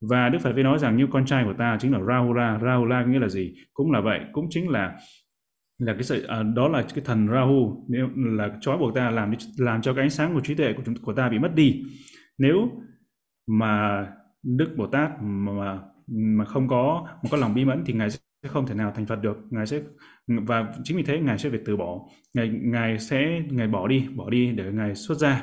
Và Đức Phật mới nói rằng như con trai của ta chính là Rahula Rahula nghĩa là gì? Cũng là vậy cũng chính là là cái sự à, đó là cái thần Rahu. Nếu là trói buộc ta làm làm cho cái ánh sáng của trí tuệ của chúng của ta bị mất đi. Nếu mà Đức Bồ Tát mà mà không có một có lòng bi mẫn thì ngài sẽ không thể nào thành Phật được. Ngài sẽ và chính vì thế ngài sẽ phải từ bỏ. Ngài ngài sẽ ngài bỏ đi bỏ đi để ngài xuất gia.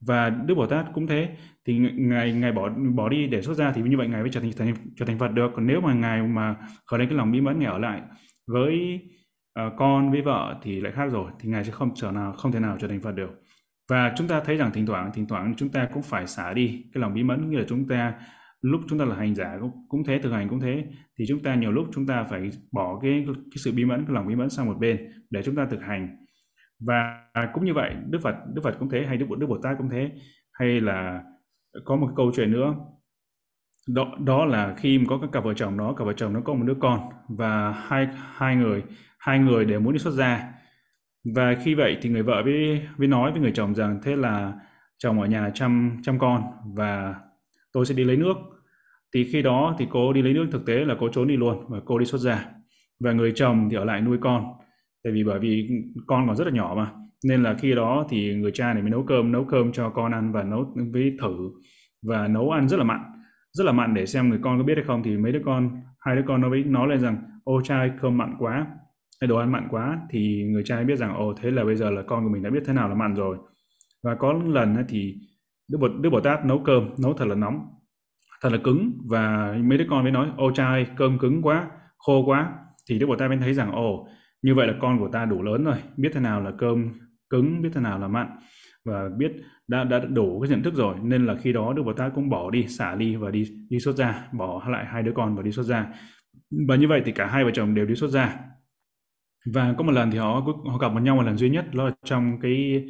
Và Đức Bồ Tát cũng thế. Thì ngài ngài bỏ bỏ đi để xuất gia thì như vậy ngài mới trở thành, thành trở thành Phật được. Còn nếu mà ngài mà khởi lên cái lòng bí mẫn ngài ở lại với uh, con với vợ thì lại khác rồi thì ngài sẽ không trở nào không thể nào trở thành Phật được. Và chúng ta thấy rằng thỉnh thoảng thỉnh thoảng chúng ta cũng phải xả đi cái lòng bí mẫn như là chúng ta lúc chúng ta là hành giả cũng, cũng thế thực hành cũng thế thì chúng ta nhiều lúc chúng ta phải bỏ cái cái sự bí mẫn cái lòng bí mẫn sang một bên để chúng ta thực hành. Và cũng như vậy đức phật đức phật cũng thế hay đức đức bồ tát cũng thế. Hay là có một câu chuyện nữa. Đó đó là khi mà có các cặp vợ chồng đó cặp vợ chồng nó có một đứa con và hai hai người hai người đều muốn đi xuất gia. Và khi vậy thì người vợ mới mới nói với người chồng rằng thế là chồng ở nhà chăm chăm con và tôi sẽ đi lấy nước thì khi đó thì cô đi lấy nước thực tế là cô trốn đi luôn và cô đi xuất gia. Và người chồng thì ở lại nuôi con. Tại vì bởi vì con còn rất là nhỏ mà. Nên là khi đó thì người cha này mới nấu cơm nấu cơm cho con ăn và nấu với thử và nấu ăn rất là mặn. Rất là mặn để xem người con có biết hay không thì mấy đứa con hai đứa con nó với nói lên rằng ô trai cơm mặn quá hay đồ ăn mặn quá. Thì người cha biết rằng ồ thế là bây giờ là con của mình đã biết thế nào là mặn rồi. Và có lần thì Đức Bồ, Đức Bồ Tát nấu cơm nấu thật là nóng thật là cứng và mấy đứa con mới nói ô cha ơi cơm cứng quá khô quá. Thì Đức Bồ Tát mới thấy rằng ồ như vậy là con của ta đủ lớn rồi biết thế nào là cơm cứng biết thế nào là mặn và biết đã đã đủ cái nhận thức rồi. Nên là khi đó Đức Bồ Tát cũng bỏ đi xả ly và đi đi xuất gia bỏ lại hai đứa con và đi xuất gia. Và như vậy thì cả hai vợ chồng đều đi xuất gia. Và có một lần thì họ họ gặp một nhau một lần duy nhất đó là trong cái,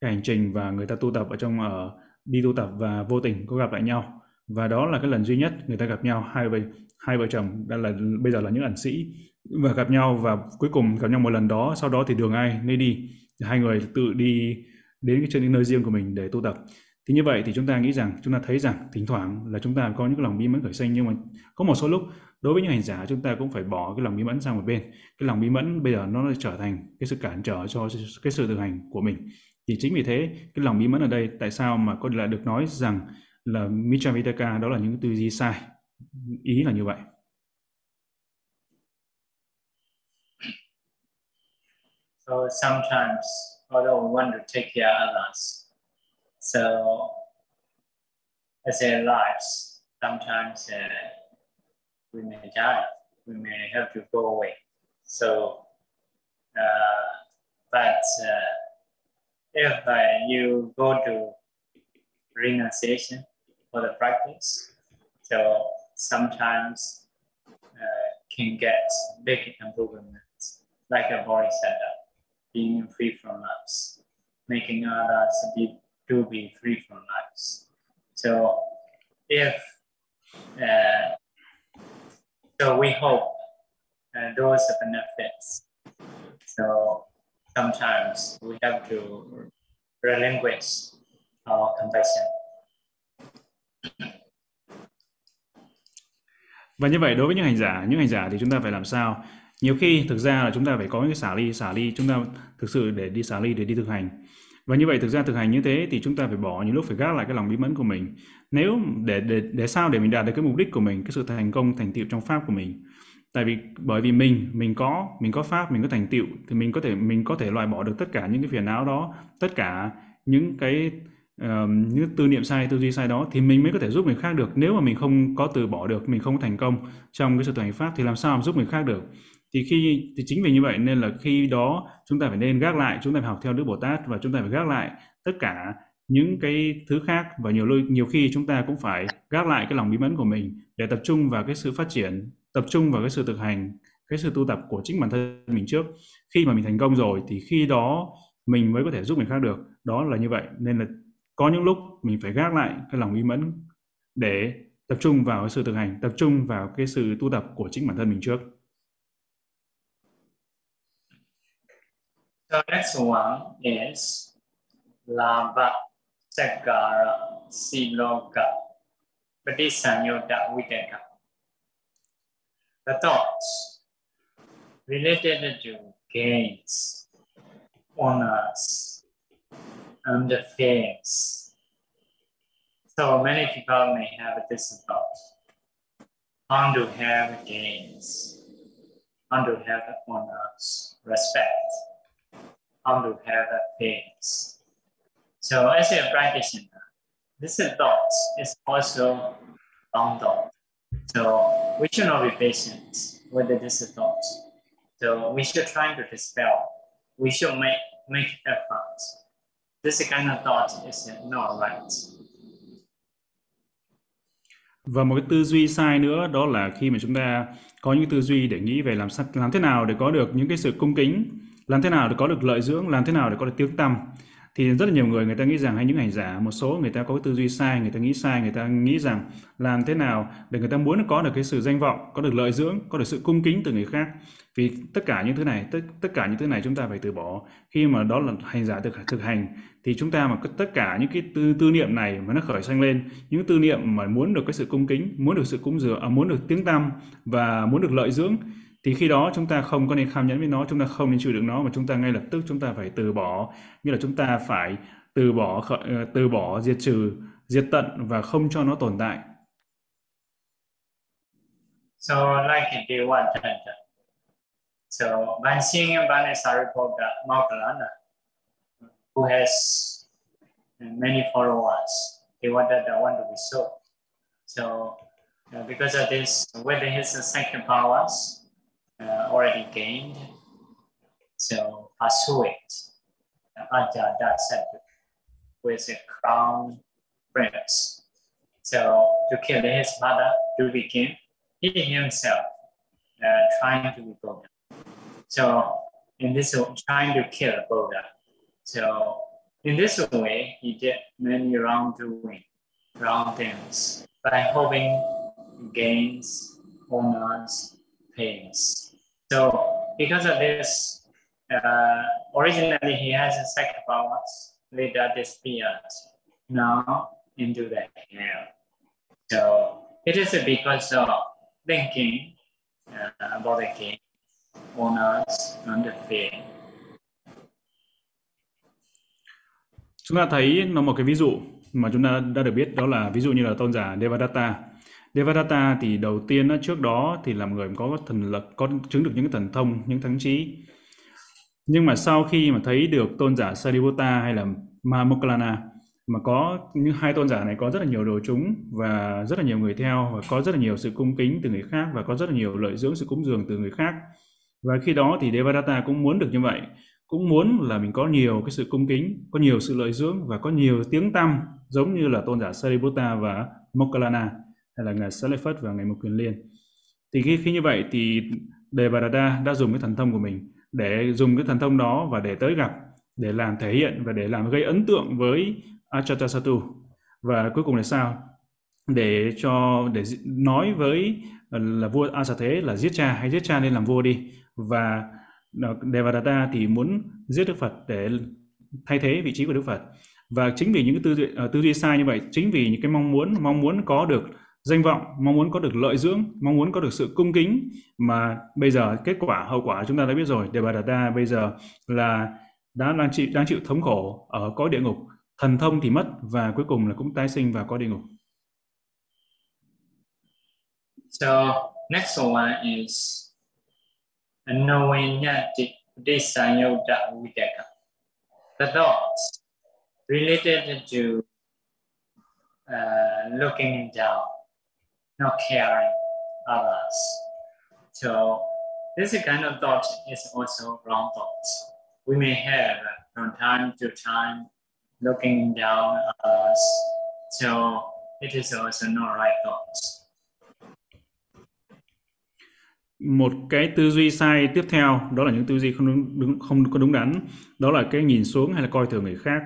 cái hành trình và người ta tu tập ở trong ở đi tu tập và vô tình có gặp lại nhau và đó là cái lần duy nhất người ta gặp nhau, hai vợ hai vợ chồng đã là, bây giờ là những ẩn sĩ và gặp nhau và cuối cùng gặp nhau một lần đó, sau đó thì đường ai nơi đi. Hai người tự đi đến cái trên những nơi riêng của mình để tu tập. Thì như vậy thì chúng ta nghĩ rằng, chúng ta thấy rằng thỉnh thoảng là chúng ta có những cái lòng bí mẫn khởi sinh, nhưng mà có một số lúc đối với những hành giả chúng ta cũng phải bỏ cái lòng bí mẫn sang một bên. Cái lòng bí mẫn bây giờ nó trở thành cái sự cản trở cho cái sự thực hành của mình. Thì chính vì thế, cái lòng bí mẫn ở đây tại sao mà có lại được nói rằng là Mitra Vitaka đó là những tư duy sai. Ý là như vậy. So sometimes, although we want to take care of others, so as a lives, sometimes uh, we may die, we may have to go away. So, uh, but uh, if uh, you go to renunciation for the practice, so sometimes uh, can get big improvements, like a body setup, being free from us, making others be, to be free from us. So if uh, so we hope uh, those benefits. So sometimes we have to relinquish our compassion. Và như vậy đối với những hành giả, những hành giả thì chúng ta phải làm sao? Nhiều khi thực ra là chúng ta phải có những cái xả ly, xả ly chúng ta thực sự để đi xả ly để đi thực hành. Và như vậy thực ra thực hành như thế thì chúng ta phải bỏ những lúc phải gác lại cái lòng bí mẫn của mình. Nếu để để để sao để mình đạt được cái mục đích của mình, cái sự thành công thành tựu trong pháp của mình. Tại vì bởi vì mình mình có mình có pháp, mình có thành tựu thì mình có thể mình có thể loại bỏ được tất cả những cái phiền não đó, tất cả những cái những tư niệm sai, tư duy sai đó thì mình mới có thể giúp người khác được. Nếu mà mình không có từ bỏ được, mình không thành công trong cái sự thực hành pháp thì làm sao mà giúp người khác được? thì khi thì chính vì như vậy nên là khi đó chúng ta phải nên gác lại chúng ta phải học theo Đức Bồ Tát và chúng ta phải gác lại tất cả những cái thứ khác và nhiều lúc nhiều khi chúng ta cũng phải gác lại cái lòng bí mẫn của mình để tập trung vào cái sự phát triển tập trung vào cái sự thực hành cái sự tu tập của chính bản thân mình trước khi mà mình thành công rồi thì khi đó mình mới có thể giúp người khác được đó là như vậy nên là có những lúc mình phải gác lại cái lòng bí mẫn để tập trung vào cái sự thực hành tập trung vào cái sự tu tập của chính bản thân mình trước. The next one is Lava Sagara Siloka Padisanyota Vitaka. The thoughts related to gains, honors, and the fames. So many people may have this thought. How to have gains, how to have honors, respect, how to have a things. So as a practitioner, this thought is also wrong thought. So we should not be patient with this thought. So we should try to dispel. We should make make efforts. This kind of thought is not right. Và một cái tư duy sai nữa đó là khi mà chúng ta có những tư duy để nghĩ về làm làm thế nào để có được những cái sự cung kính, làm thế nào để có được lợi dưỡng, làm thế nào để có được tiếng tăm thì rất là nhiều người người ta nghĩ rằng hay những hành giả một số người ta có cái tư duy sai người ta nghĩ sai người ta nghĩ rằng làm thế nào để người ta muốn có được cái sự danh vọng có được lợi dưỡng có được sự cung kính từ người khác. Vì tất cả những thứ này tất tất cả những thứ này chúng ta phải từ bỏ. Khi mà đó là hành giả thực thực hành thì chúng ta mà tất cả những cái tư, tư niệm này mà nó khởi sanh lên những tư niệm mà muốn được cái sự cung kính muốn được sự cúng dường à, muốn được tiếng tăm và muốn được lợi dưỡng thì khi đó chúng ta không có nên kham nhẫn với nó chúng ta không nên chịu đựng nó mà chúng ta ngay lập tức chúng ta phải từ bỏ nghĩa là chúng ta phải từ bỏ ờ, từ bỏ diệt trừ diệt tận và không cho nó tồn tại So like in day one chapter. So Vansing and Vanesaripoga Moggallana, who has many followers, he wanted that one to be so. So uh, because of this, with his second powers, already gained. So pursue it until that century with a crown prince. So to kill his mother to be king, he himself uh, trying to be Buddha. So in this trying to kill Buddha. So in this way, he did many wrongdoing, wrong things by hoping gains, honors, pains. So because of this, uh, originally he has a second powers, with later disappeared, now into the air. So it is because of thinking uh, about the king, owners, and the field. Chúng ta thấy nó một cái ví dụ mà chúng ta đã được biết đó là ví dụ như là tôn giả Devadatta Devadatta thì đầu tiên đó, trước đó thì là một người có thần lực, có chứng được những thần thông, những thắng trí. Nhưng mà sau khi mà thấy được tôn giả Sariputta hay là Mahamokkallana mà có những hai tôn giả này có rất là nhiều đồ chúng và rất là nhiều người theo và có rất là nhiều sự cung kính từ người khác và có rất là nhiều lợi dưỡng sự cúng dường từ người khác. Và khi đó thì Devadatta cũng muốn được như vậy, cũng muốn là mình có nhiều cái sự cung kính, có nhiều sự lợi dưỡng và có nhiều tiếng tăm giống như là tôn giả Sariputta và Mokkallana hay là ngài Salefat và ngài Mục Quyền Liên. Thì khi, khi như vậy thì Đề Bà Đa đã dùng cái thần thông của mình để dùng cái thần thông đó và để tới gặp, để làm thể hiện và để làm gây ấn tượng với Achatasattu. Và cuối cùng là sao? Để cho để nói với ờ, là vua Asathe là giết cha hay giết cha nên làm vua đi và ờ, Devadatta thì muốn giết Đức Phật để thay thế vị trí của Đức Phật và chính vì những cái tư duy ờ, tư duy sai như vậy chính vì những cái mong muốn mong muốn có được danh vọng, mong muốn có được lợi dưỡng, mong muốn có được sự cung kính mà bây giờ kết quả hậu quả chúng ta đã biết rồi. Đề bà Đạt bây giờ là đã đang chịu đang chịu thống khổ ở cõi địa ngục, thần thông thì mất và cuối cùng là cũng tái sinh vào cõi địa ngục. So next one is knowing Desayoda Vidaka. The thoughts related to uh, looking down not caring others. So this kind of thought is also wrong thought. We may have from time to time looking down others. So it is also not right thought. một cái tư duy sai tiếp theo đó là những tư duy không đúng, đúng, không có đúng đắn đó là cái nhìn xuống hay là coi thường người khác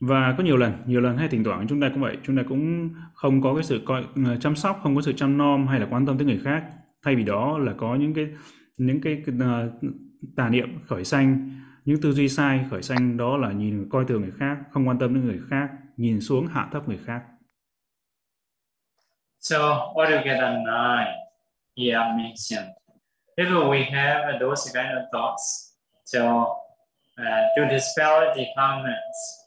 và có nhiều lần nhiều lần hay thỉnh thoảng chúng ta cũng vậy chúng ta cũng không có cái sự coi ờ, chăm sóc không có sự chăm nom hay là quan tâm tới người khác thay vì đó là có những cái những cái uh, tà niệm khởi sanh những tư duy sai khởi sanh đó là nhìn coi thường người khác không quan tâm đến người khác nhìn xuống hạ thấp người khác So what do you get at nine? Yeah, mentioned. If we have those kind of thoughts, so uh, to dispel the comments,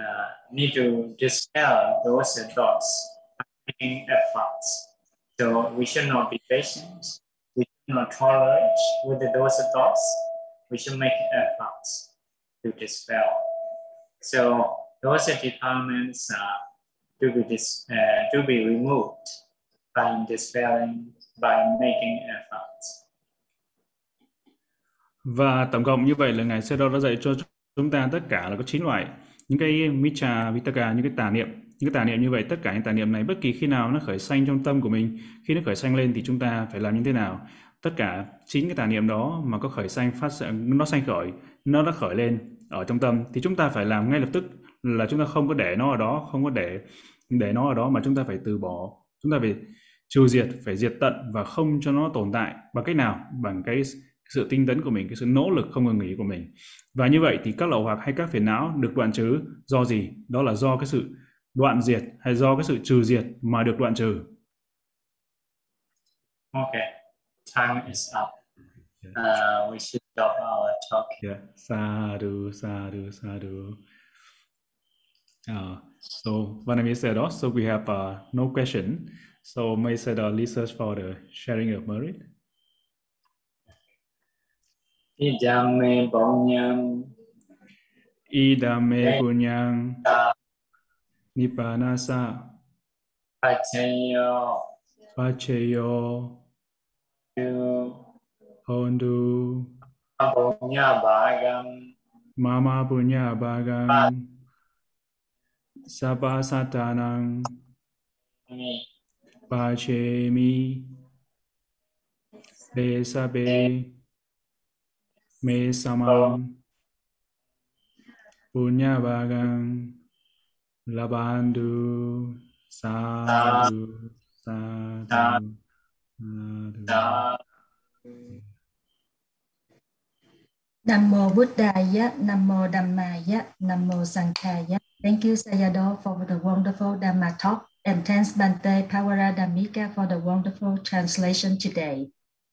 uh, need to dispel those thoughts making efforts. So we should not be patient. We should not tolerate with those thoughts. We should make efforts to dispel. So those defilements are to be dis, uh, to be removed by dispelling, by making efforts. Và tổng cộng như vậy là Ngài Sê đã dạy cho chúng ta tất cả là có 9 loại những cái micha vitaka, những cái tà niệm, những cái tà niệm như vậy, tất cả những tà niệm này bất kỳ khi nào nó khởi sanh trong tâm của mình, khi nó khởi sanh lên thì chúng ta phải làm như thế nào? Tất cả chín cái tà niệm đó mà có khởi sanh phát nó sanh khởi, nó đã khởi lên ở trong tâm thì chúng ta phải làm ngay lập tức là chúng ta không có để nó ở đó, không có để để nó ở đó mà chúng ta phải từ bỏ. Chúng ta phải trừ diệt, phải diệt tận và không cho nó tồn tại bằng cách nào? Bằng cái sự tinh tấn của mình cái sự nỗ lực không ngừng nghỉ của mình và như vậy thì các lậu hoặc hay các phiền não được đoạn trừ do gì đó là do cái sự đoạn diệt hay do cái sự trừ diệt mà được đoạn trừ Okay, time is up. Uh, we should stop our talk. Yeah, sadhu, sadhu, sadhu. Uh, so Vanami said also we have uh, no question. So may said uh, Lisa for the sharing of merit. Idame Bonyam Idame punyang Nippanasa Pachayo Pacheyo. Tu Hondu. Abonya Bhagam. Mama punya bagang Sabha satanang Mi Pachemi. Be sabe Me samam Punya bagang Labandu Sadhu Sadhu Sadhu Nam mô Buddhaya, Nam mô Dhammaya, Nam mô Sankhaya. Thank you Sayadaw for the wonderful Dhamma talk and thanks Bante Pawaradhamika for the wonderful translation today.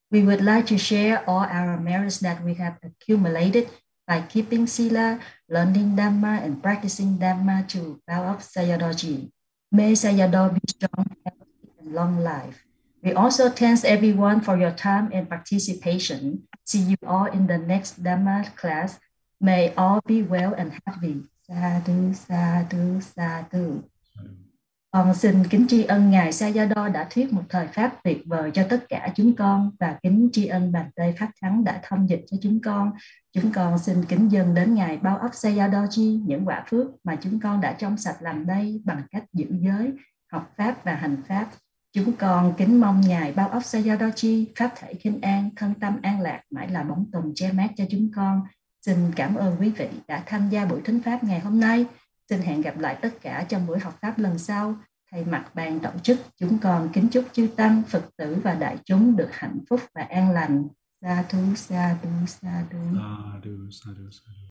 We would like to share all our merits that we have accumulated by keeping Sila, learning Dhamma, and practicing Dhamma to bow up Sayadaw May Sayadaw be strong, healthy, and long life. We also thank everyone for your time and participation. See you all in the next Dhamma class. May all be well and happy. Sadhu, sadhu, sadhu. Con xin kính tri ân Ngài Sa Gia Đo đã thuyết một thời Pháp tuyệt vời cho tất cả chúng con và kính tri ân Bàn Tê Pháp Thắng đã thông dịch cho chúng con. Chúng con xin kính dâng đến Ngài bao ấp Sayadaw Chi những quả phước mà chúng con đã trong sạch làm đây bằng cách giữ giới, học Pháp và hành Pháp. Chúng con kính mong Ngài bao ấp Sayadaw Chi, Pháp thể khinh an, thân tâm an lạc, mãi là bóng tùng che mát cho chúng con. Xin cảm ơn quý vị đã tham gia buổi thính Pháp ngày hôm nay. Xin hẹn gặp lại tất cả trong buổi học Pháp lần sau. Thay mặt ban tổ chức, chúng con kính chúc chư Tăng, Phật tử và đại chúng được hạnh phúc và an lành. Sa thú, sa thú, sa thu. Sadhu, sadhu, sadhu.